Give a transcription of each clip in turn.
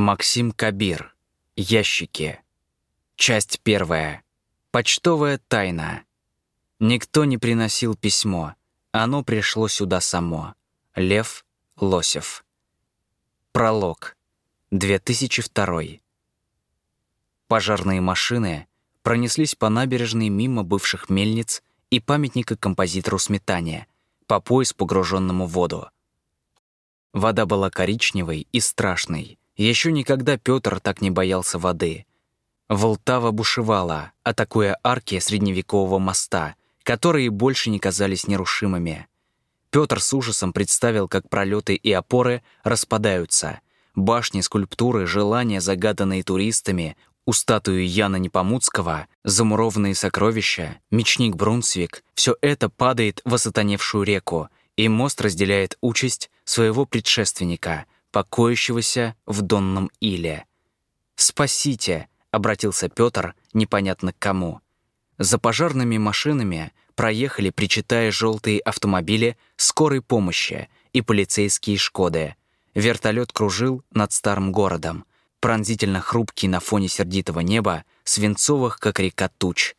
Максим Кабир. Ящики. Часть первая. Почтовая тайна. Никто не приносил письмо. Оно пришло сюда само. Лев Лосев. Пролог. 2002. Пожарные машины пронеслись по набережной мимо бывших мельниц и памятника композитору Сметане, по пояс погруженному в воду. Вода была коричневой и страшной. Еще никогда Петр так не боялся воды. Волтава бушевала, атакуя арки средневекового моста, которые больше не казались нерушимыми. Петр с ужасом представил, как пролеты и опоры распадаются. Башни, скульптуры, желания, загаданные туристами, у статуи Яна Непомуцкого, замурованные сокровища, мечник Брунсвик — все это падает в осатаневшую реку, и мост разделяет участь своего предшественника, покоящегося в Донном Иле. «Спасите!» — обратился Петр непонятно к кому. За пожарными машинами проехали, причитая желтые автомобили скорой помощи и полицейские «Шкоды». Вертолет кружил над старым городом, пронзительно хрупкий на фоне сердитого неба, свинцовых, как река туч.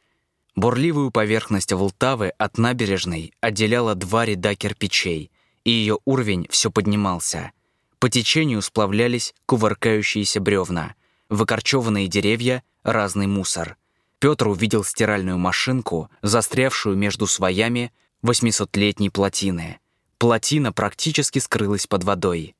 Бурливую поверхность Волтавы от набережной отделяла два ряда кирпичей, и ее уровень все поднимался. По течению сплавлялись кувыркающиеся бревна, выкорчеванные деревья, разный мусор. Петр увидел стиральную машинку, застрявшую между своями 800-летней плотины. Плотина практически скрылась под водой.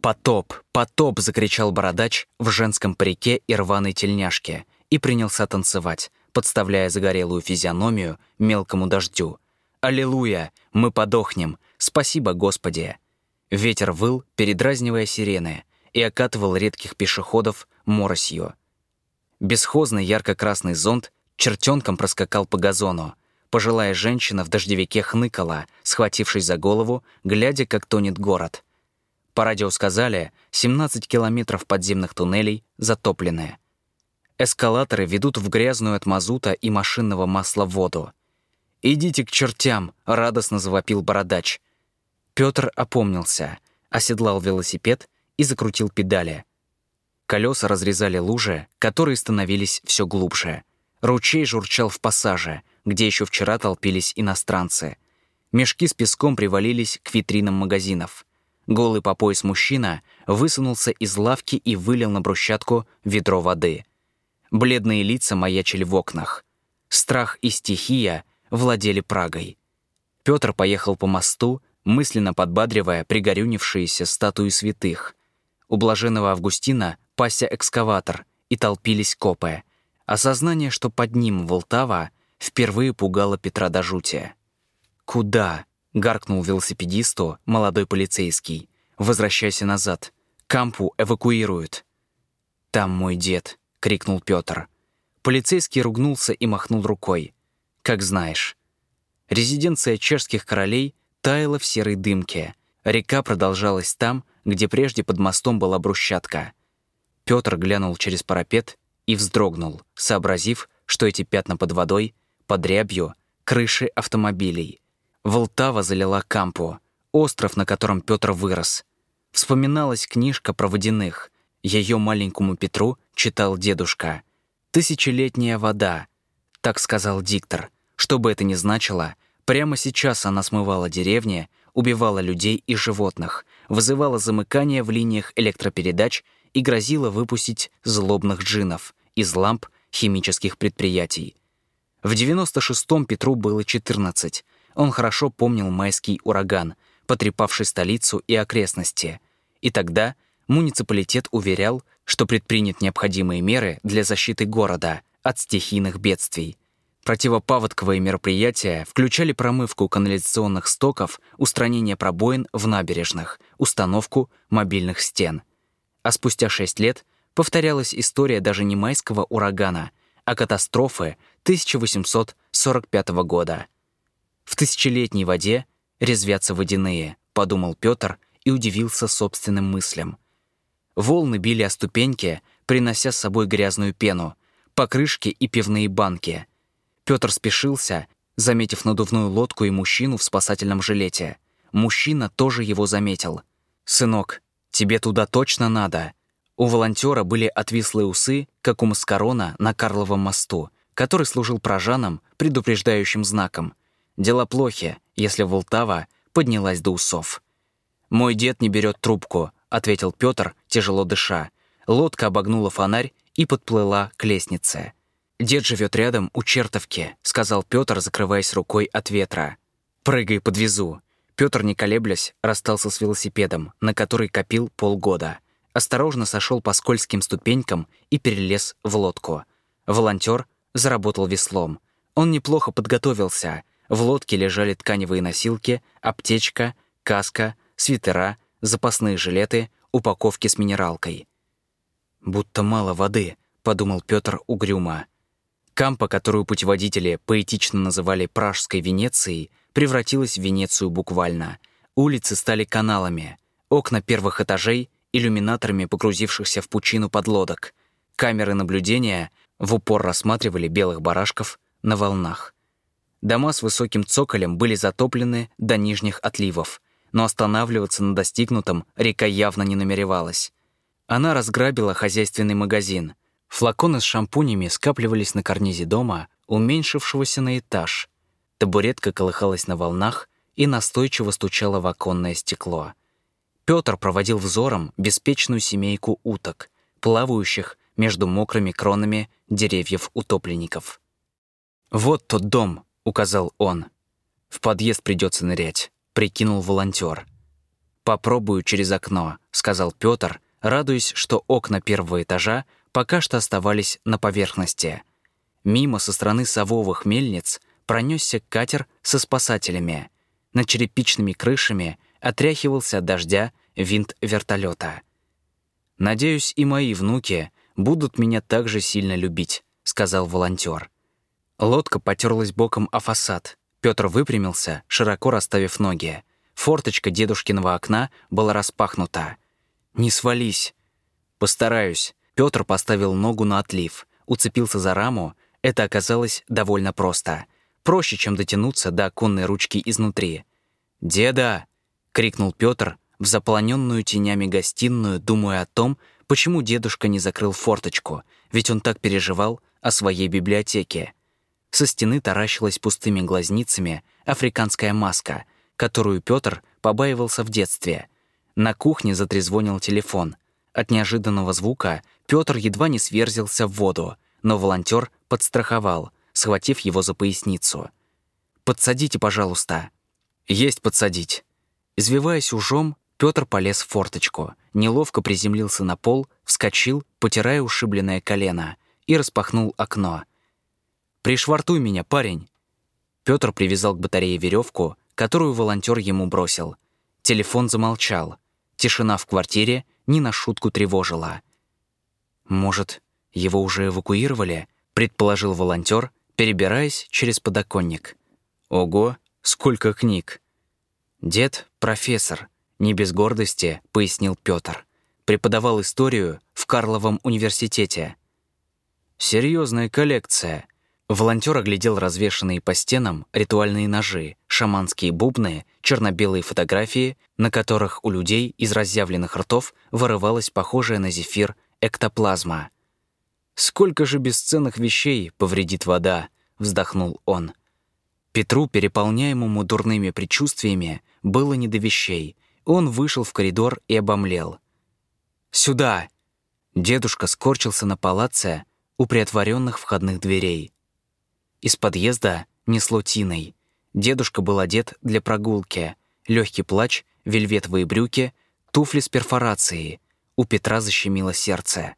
«Потоп! Потоп!» — закричал бородач в женском парике и рваной тельняшке и принялся танцевать, подставляя загорелую физиономию мелкому дождю. «Аллилуйя! Мы подохнем! Спасибо, Господи!» Ветер выл, передразнивая сирены, и окатывал редких пешеходов моросью. Бесхозный ярко-красный зонт чертенком проскакал по газону. Пожилая женщина в дождевике хныкала, схватившись за голову, глядя, как тонет город. По радио сказали, 17 километров подземных туннелей затоплены. Эскалаторы ведут в грязную от мазута и машинного масла воду. «Идите к чертям!» — радостно завопил бородач. Петр опомнился, оседлал велосипед и закрутил педали. Колеса разрезали лужи, которые становились все глубже. Ручей журчал в пассаже, где еще вчера толпились иностранцы. Мешки с песком привалились к витринам магазинов. Голый по пояс мужчина высунулся из лавки и вылил на брусчатку ведро воды. Бледные лица маячили в окнах. Страх и стихия владели Прагой. Петр поехал по мосту, мысленно подбадривая пригорюнившиеся статуи святых. У блаженного Августина пася экскаватор, и толпились копы. Осознание, что под ним Волтава, впервые пугало Петра до жути. «Куда?» Гаркнул велосипедисту молодой полицейский. «Возвращайся назад. Кампу эвакуируют». «Там мой дед», — крикнул Петр. Полицейский ругнулся и махнул рукой. «Как знаешь». Резиденция чешских королей таяла в серой дымке. Река продолжалась там, где прежде под мостом была брусчатка. Петр глянул через парапет и вздрогнул, сообразив, что эти пятна под водой, под рябью, крыши автомобилей — Волтава залила Кампу, остров, на котором Петр вырос. Вспоминалась книжка про водяных. Ее маленькому Петру читал дедушка. «Тысячелетняя вода», — так сказал диктор. Что бы это ни значило, прямо сейчас она смывала деревни, убивала людей и животных, вызывала замыкание в линиях электропередач и грозила выпустить злобных джинов из ламп химических предприятий. В 96-м Петру было 14, он хорошо помнил майский ураган, потрепавший столицу и окрестности. И тогда муниципалитет уверял, что предпринят необходимые меры для защиты города от стихийных бедствий. Противопаводковые мероприятия включали промывку канализационных стоков, устранение пробоин в набережных, установку мобильных стен. А спустя шесть лет повторялась история даже не майского урагана, а катастрофы 1845 года — в тысячелетней воде резвятся водяные, подумал Петр и удивился собственным мыслям. Волны били о ступеньки, принося с собой грязную пену, покрышки и пивные банки. Петр спешился, заметив надувную лодку и мужчину в спасательном жилете. Мужчина тоже его заметил. «Сынок, тебе туда точно надо?» У волонтера были отвислые усы, как у Маскарона на Карловом мосту, который служил прожанам предупреждающим знаком. Дела плохи, если Волтава поднялась до усов. «Мой дед не берет трубку», — ответил Петр, тяжело дыша. Лодка обогнула фонарь и подплыла к лестнице. «Дед живет рядом у чертовки», — сказал Петр, закрываясь рукой от ветра. «Прыгай, подвезу». Петр, не колеблясь, расстался с велосипедом, на который копил полгода. Осторожно сошел по скользким ступенькам и перелез в лодку. Волонтер заработал веслом. Он неплохо подготовился. В лодке лежали тканевые носилки, аптечка, каска, свитера, запасные жилеты, упаковки с минералкой. «Будто мало воды», — подумал Петр угрюмо. Кампа, которую путеводители поэтично называли «Пражской Венецией», превратилась в Венецию буквально. Улицы стали каналами, окна первых этажей — иллюминаторами погрузившихся в пучину подлодок. Камеры наблюдения в упор рассматривали белых барашков на волнах. Дома с высоким цоколем были затоплены до нижних отливов, но останавливаться на достигнутом река явно не намеревалась. Она разграбила хозяйственный магазин. Флаконы с шампунями скапливались на карнизе дома, уменьшившегося на этаж. Табуретка колыхалась на волнах и настойчиво стучала в оконное стекло. Петр проводил взором беспечную семейку уток, плавающих между мокрыми кронами деревьев утопленников. «Вот тот дом», — указал он. «В подъезд придется нырять», — прикинул волонтер. «Попробую через окно», — сказал Петр, радуясь, что окна первого этажа пока что оставались на поверхности. Мимо со стороны сововых мельниц пронесся катер со спасателями. Над черепичными крышами отряхивался от дождя винт вертолета. «Надеюсь, и мои внуки будут меня так же сильно любить», — сказал волонтер. Лодка потерлась боком о фасад. Петр выпрямился, широко расставив ноги. Форточка дедушкиного окна была распахнута. «Не свались». «Постараюсь». Петр поставил ногу на отлив, уцепился за раму. Это оказалось довольно просто. Проще, чем дотянуться до оконной ручки изнутри. «Деда!» — крикнул Петр в заполоненную тенями гостиную, думая о том, почему дедушка не закрыл форточку, ведь он так переживал о своей библиотеке. Со стены таращилась пустыми глазницами африканская маска, которую Петр побаивался в детстве. На кухне затрезвонил телефон. От неожиданного звука Петр едва не сверзился в воду, но волонтер подстраховал, схватив его за поясницу. «Подсадите, пожалуйста». «Есть подсадить». Извиваясь ужом, Петр полез в форточку, неловко приземлился на пол, вскочил, потирая ушибленное колено, и распахнул окно. «Пришвартуй меня, парень!» Петр привязал к батарее веревку, которую волонтер ему бросил. Телефон замолчал. Тишина в квартире не на шутку тревожила. «Может, его уже эвакуировали?» — предположил волонтер, перебираясь через подоконник. «Ого, сколько книг!» Дед — профессор, не без гордости, пояснил Петр. Преподавал историю в Карловом университете. Серьезная коллекция. Волонтер оглядел развешанные по стенам ритуальные ножи, шаманские бубны, черно-белые фотографии, на которых у людей из разъявленных ртов вырывалась похожая на зефир эктоплазма. «Сколько же бесценных вещей повредит вода!» — вздохнул он. Петру, переполняемому дурными предчувствиями, было не до вещей — он вышел в коридор и обомлел. «Сюда!» Дедушка скорчился на палаце у приотворенных входных дверей. Из подъезда несло тиной. Дедушка был одет для прогулки. Легкий плач, вельветовые брюки, туфли с перфорацией. У Петра защемило сердце.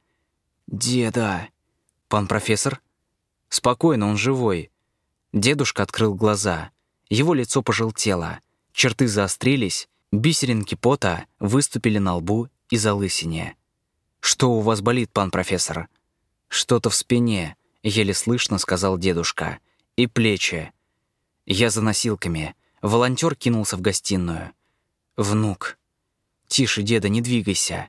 «Деда!» «Пан профессор?» «Спокойно, он живой». Дедушка открыл глаза. Его лицо пожелтело. Черты заострились, Бисеринки пота выступили на лбу и залысине. «Что у вас болит, пан профессор?» «Что-то в спине», — еле слышно сказал дедушка. «И плечи». Я за носилками. Волонтер кинулся в гостиную. «Внук». «Тише, деда, не двигайся.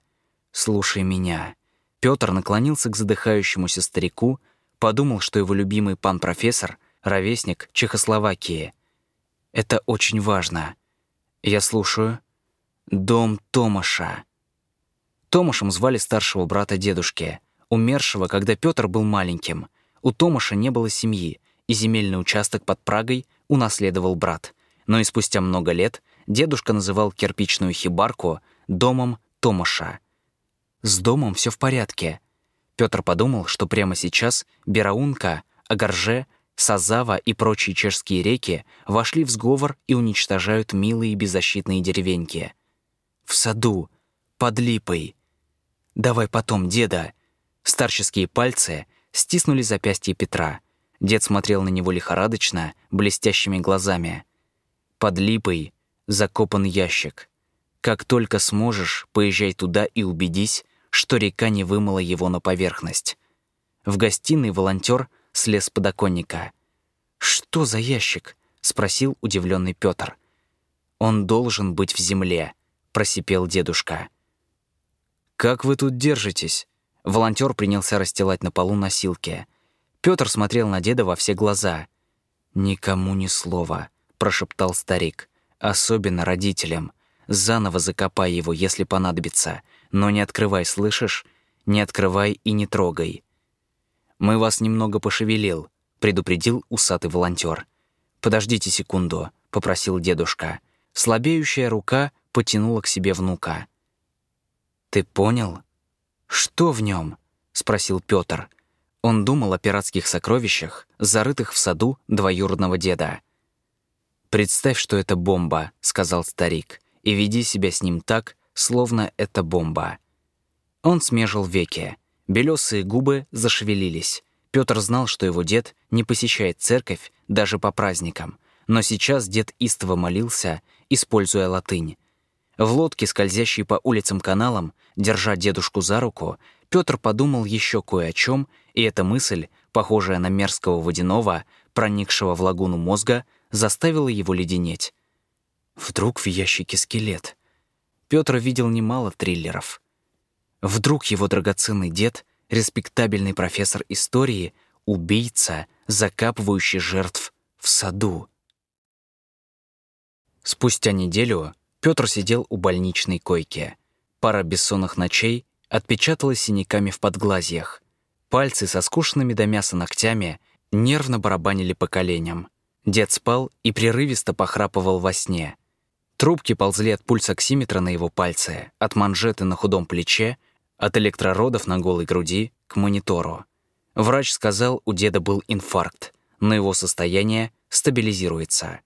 Слушай меня». Петр наклонился к задыхающемуся старику, подумал, что его любимый пан-профессор — ровесник Чехословакии. «Это очень важно. «Я слушаю». «Дом Томаша». Томашем звали старшего брата дедушки, умершего, когда Петр был маленьким. У Томаша не было семьи, и земельный участок под Прагой унаследовал брат. Но и спустя много лет дедушка называл кирпичную хибарку домом Томаша. С домом все в порядке. Петр подумал, что прямо сейчас Бераунка, Агарже, Сазава и прочие чешские реки вошли в сговор и уничтожают милые беззащитные деревеньки. В саду, под липой. «Давай потом, деда». Старческие пальцы стиснули запястье Петра. Дед смотрел на него лихорадочно, блестящими глазами. Под липой закопан ящик. Как только сможешь, поезжай туда и убедись, что река не вымыла его на поверхность. В гостиной волонтер слез с подоконника. «Что за ящик?» — спросил удивленный Петр. «Он должен быть в земле», — просипел дедушка. «Как вы тут держитесь?» Волонтер принялся расстилать на полу носилки. Петр смотрел на деда во все глаза. «Никому ни слова», — прошептал старик. «Особенно родителям. Заново закопай его, если понадобится. Но не открывай, слышишь? Не открывай и не трогай». «Мы вас немного пошевелил», — предупредил усатый волонтер. «Подождите секунду», — попросил дедушка. Слабеющая рука потянула к себе внука. «Ты понял?» «Что в нем? спросил Петр. Он думал о пиратских сокровищах, зарытых в саду двоюродного деда. «Представь, что это бомба», — сказал старик, «и веди себя с ним так, словно это бомба». Он смежил веки. Белесые губы зашевелились. Петр знал, что его дед не посещает церковь даже по праздникам, но сейчас дед истово молился, используя латынь. В лодке, скользящей по улицам каналам, держа дедушку за руку, Петр подумал еще кое о чем, и эта мысль, похожая на мерзкого водяного, проникшего в лагуну мозга, заставила его леденеть. Вдруг в ящике скелет. Петр видел немало триллеров. Вдруг его драгоценный дед, респектабельный профессор истории, убийца, закапывающий жертв в саду. Спустя неделю Петр сидел у больничной койки. Пара бессонных ночей отпечаталась синяками в подглазьях. Пальцы со скучными до мяса ногтями нервно барабанили по коленям. Дед спал и прерывисто похрапывал во сне. Трубки ползли от пульсоксиметра на его пальце, от манжеты на худом плече, от электрородов на голой груди к монитору. Врач сказал, у деда был инфаркт, но его состояние стабилизируется.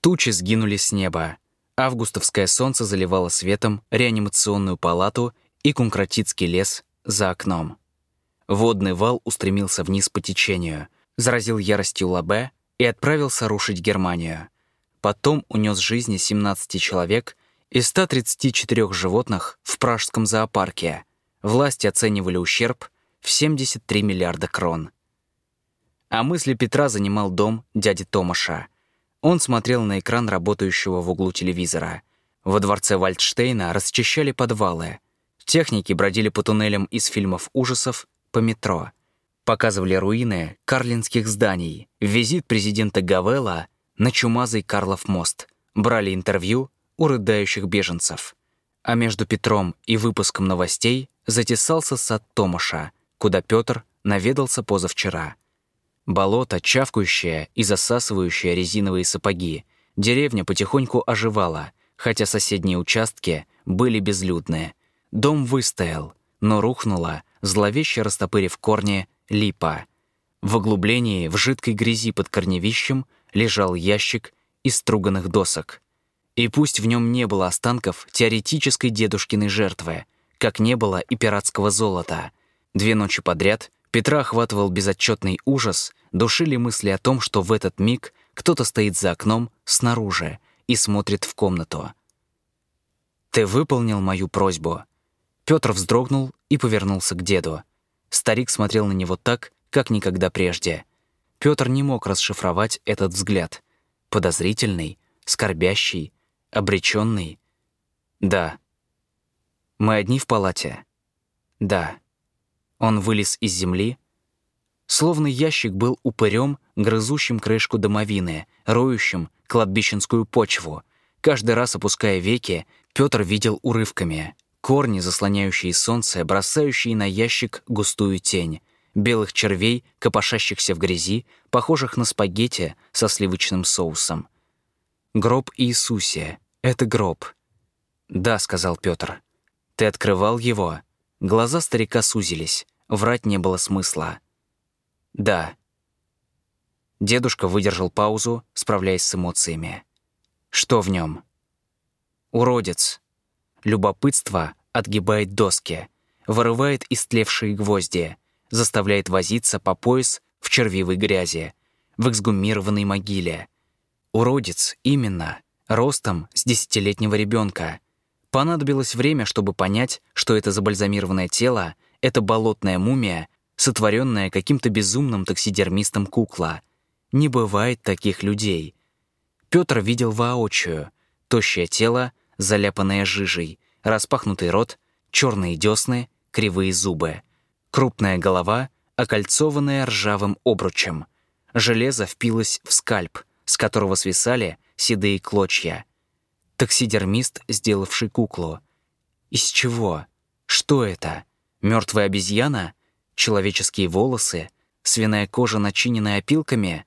Тучи сгинули с неба. Августовское солнце заливало светом реанимационную палату и кункратицкий лес за окном. Водный вал устремился вниз по течению, заразил яростью Лабе и отправился рушить Германию. Потом унес жизни 17 человек и 134 животных в пражском зоопарке. Власти оценивали ущерб в 73 миллиарда крон. А мысли Петра занимал дом дяди Томаша. Он смотрел на экран работающего в углу телевизора. Во дворце Вальдштейна расчищали подвалы — Техники бродили по туннелям из фильмов ужасов по метро. Показывали руины карлинских зданий, визит президента Гавела на чумазый Карлов мост, брали интервью у рыдающих беженцев. А между Петром и выпуском новостей затесался сад Томаша, куда Петр наведался позавчера. Болото, чавкающее и засасывающее резиновые сапоги. Деревня потихоньку оживала, хотя соседние участки были безлюдные — Дом выстоял, но рухнула, зловеще растопырив корни, липа. В углублении, в жидкой грязи под корневищем, лежал ящик из струганных досок. И пусть в нем не было останков теоретической дедушкиной жертвы, как не было и пиратского золота. Две ночи подряд Петра охватывал безотчетный ужас, душили мысли о том, что в этот миг кто-то стоит за окном снаружи и смотрит в комнату. «Ты выполнил мою просьбу», Петр вздрогнул и повернулся к деду. Старик смотрел на него так, как никогда прежде. Петр не мог расшифровать этот взгляд. Подозрительный, скорбящий, обреченный. Да. Мы одни в палате. Да. Он вылез из земли. Словно ящик был упырем, грызущим крышку домовины, роющим кладбищенскую почву. Каждый раз опуская веки, Петр видел урывками — корни, заслоняющие солнце, бросающие на ящик густую тень, белых червей, копошащихся в грязи, похожих на спагетти со сливочным соусом. Гроб Иисусе — это гроб. «Да», — сказал Петр. «Ты открывал его?» Глаза старика сузились. Врать не было смысла. «Да». Дедушка выдержал паузу, справляясь с эмоциями. «Что в нем? «Уродец». Любопытство отгибает доски, вырывает истлевшие гвозди, заставляет возиться по пояс в червивой грязи, в эксгумированной могиле. Уродец, именно, ростом с десятилетнего ребенка. Понадобилось время, чтобы понять, что это забальзамированное тело — это болотная мумия, сотворенная каким-то безумным таксидермистом кукла. Не бывает таких людей. Петр видел воочию. Тощее тело, заляпанное жижей, распахнутый рот, черные десны, кривые зубы. Крупная голова, окольцованная ржавым обручем. Железо впилось в скальп, с которого свисали седые клочья. Таксидермист, сделавший куклу. Из чего? Что это? Мертвая обезьяна? Человеческие волосы? Свиная кожа, начиненная опилками?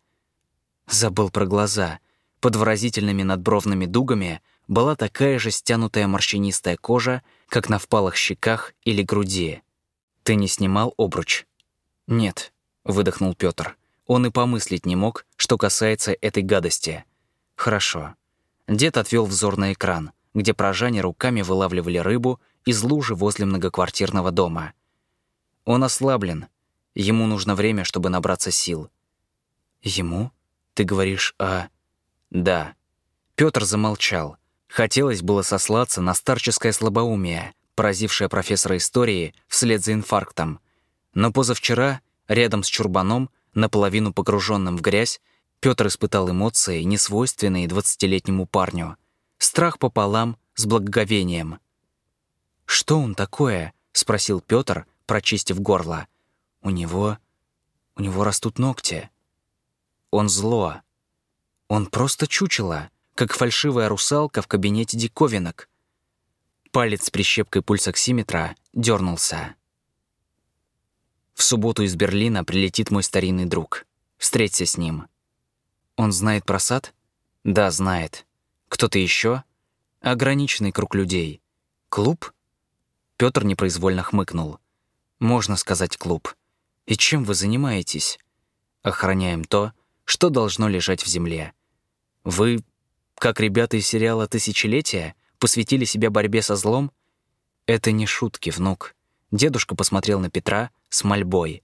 Забыл про глаза. Под выразительными надбровными дугами была такая же стянутая морщинистая кожа, как на впалых щеках или груди. «Ты не снимал обруч?» «Нет», — выдохнул Пётр. Он и помыслить не мог, что касается этой гадости. «Хорошо». Дед отвел взор на экран, где прожане руками вылавливали рыбу из лужи возле многоквартирного дома. Он ослаблен. Ему нужно время, чтобы набраться сил. «Ему? Ты говоришь о...» «Да». Пётр замолчал. Хотелось было сослаться на старческое слабоумие, поразившая профессора истории вслед за инфарктом. Но позавчера, рядом с чурбаном, наполовину погруженным в грязь, Петр испытал эмоции, несвойственные двадцатилетнему парню. Страх пополам с благоговением. «Что он такое?» — спросил Петр, прочистив горло. «У него... у него растут ногти. Он зло. Он просто чучело, как фальшивая русалка в кабинете диковинок. Палец с прищепкой пульсоксиметра дернулся. В субботу из Берлина прилетит мой старинный друг. Встреться с ним. Он знает про сад? Да, знает. Кто-то еще? Ограниченный круг людей. Клуб? Петр непроизвольно хмыкнул. Можно сказать клуб. И чем вы занимаетесь? Охраняем то, что должно лежать в земле. Вы, как ребята из сериала «Тысячелетие», посвятили себя борьбе со злом? Это не шутки, внук. Дедушка посмотрел на Петра с мольбой.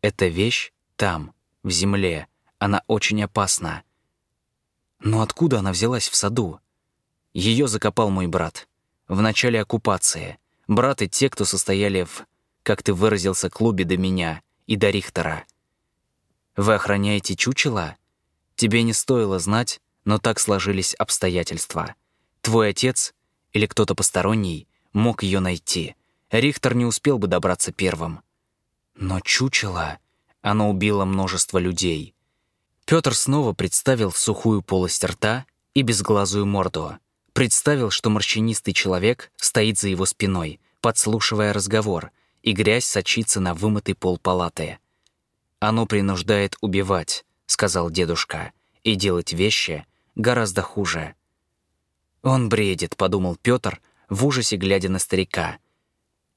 Эта вещь там, в земле. Она очень опасна. Но откуда она взялась в саду? Ее закопал мой брат. В начале оккупации. Брат и те, кто состояли в, как ты выразился, клубе до меня и до Рихтера. Вы охраняете чучело? Тебе не стоило знать, но так сложились обстоятельства. Твой отец или кто-то посторонний мог ее найти. Рихтер не успел бы добраться первым. Но чучело, оно убило множество людей. Петр снова представил сухую полость рта и безглазую морду. Представил, что морщинистый человек стоит за его спиной, подслушивая разговор, и грязь сочится на вымытый пол палаты. «Оно принуждает убивать», — сказал дедушка, «и делать вещи гораздо хуже». «Он бредит», — подумал Петр, в ужасе глядя на старика.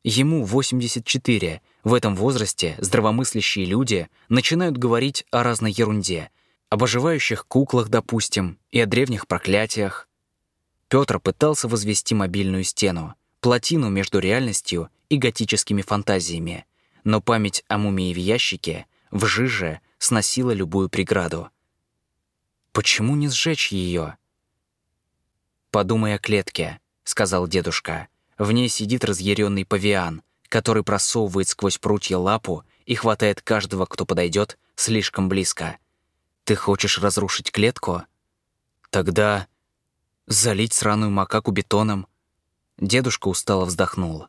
Ему 84. В этом возрасте здравомыслящие люди начинают говорить о разной ерунде, об оживающих куклах, допустим, и о древних проклятиях. Петр пытался возвести мобильную стену, плотину между реальностью и готическими фантазиями, но память о мумии в ящике, в жиже, сносила любую преграду. Почему не сжечь ее? «Подумай о клетке», — сказал дедушка. «В ней сидит разъяренный павиан, который просовывает сквозь прутья лапу и хватает каждого, кто подойдет, слишком близко. Ты хочешь разрушить клетку? Тогда залить сраную макаку бетоном». Дедушка устало вздохнул.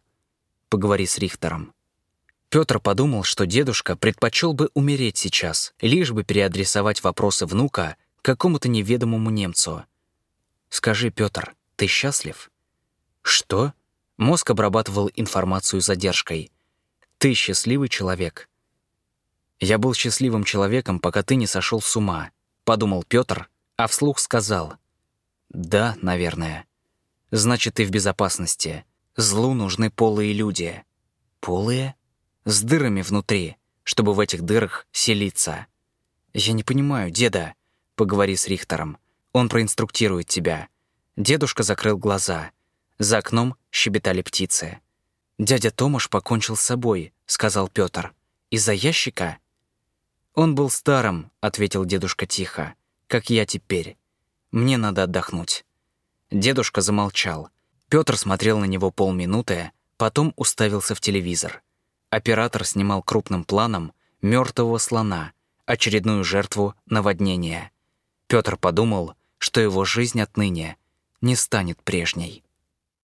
«Поговори с Рихтером». Петр подумал, что дедушка предпочел бы умереть сейчас, лишь бы переадресовать вопросы внука какому-то неведомому немцу — «Скажи, Петр, ты счастлив?» «Что?» Мозг обрабатывал информацию с задержкой. «Ты счастливый человек». «Я был счастливым человеком, пока ты не сошел с ума», — подумал Петр, а вслух сказал. «Да, наверное. Значит, ты в безопасности. Злу нужны полые люди». «Полые?» «С дырами внутри, чтобы в этих дырах селиться». «Я не понимаю, деда», — поговори с Рихтером. Он проинструктирует тебя. Дедушка закрыл глаза. За окном щебетали птицы. «Дядя Томаш покончил с собой», — сказал Пётр. «Из-за ящика?» «Он был старым», — ответил дедушка тихо, — «как я теперь. Мне надо отдохнуть». Дедушка замолчал. Пётр смотрел на него полминуты, потом уставился в телевизор. Оператор снимал крупным планом мертвого слона, очередную жертву наводнения. Пётр подумал, что его жизнь отныне не станет прежней.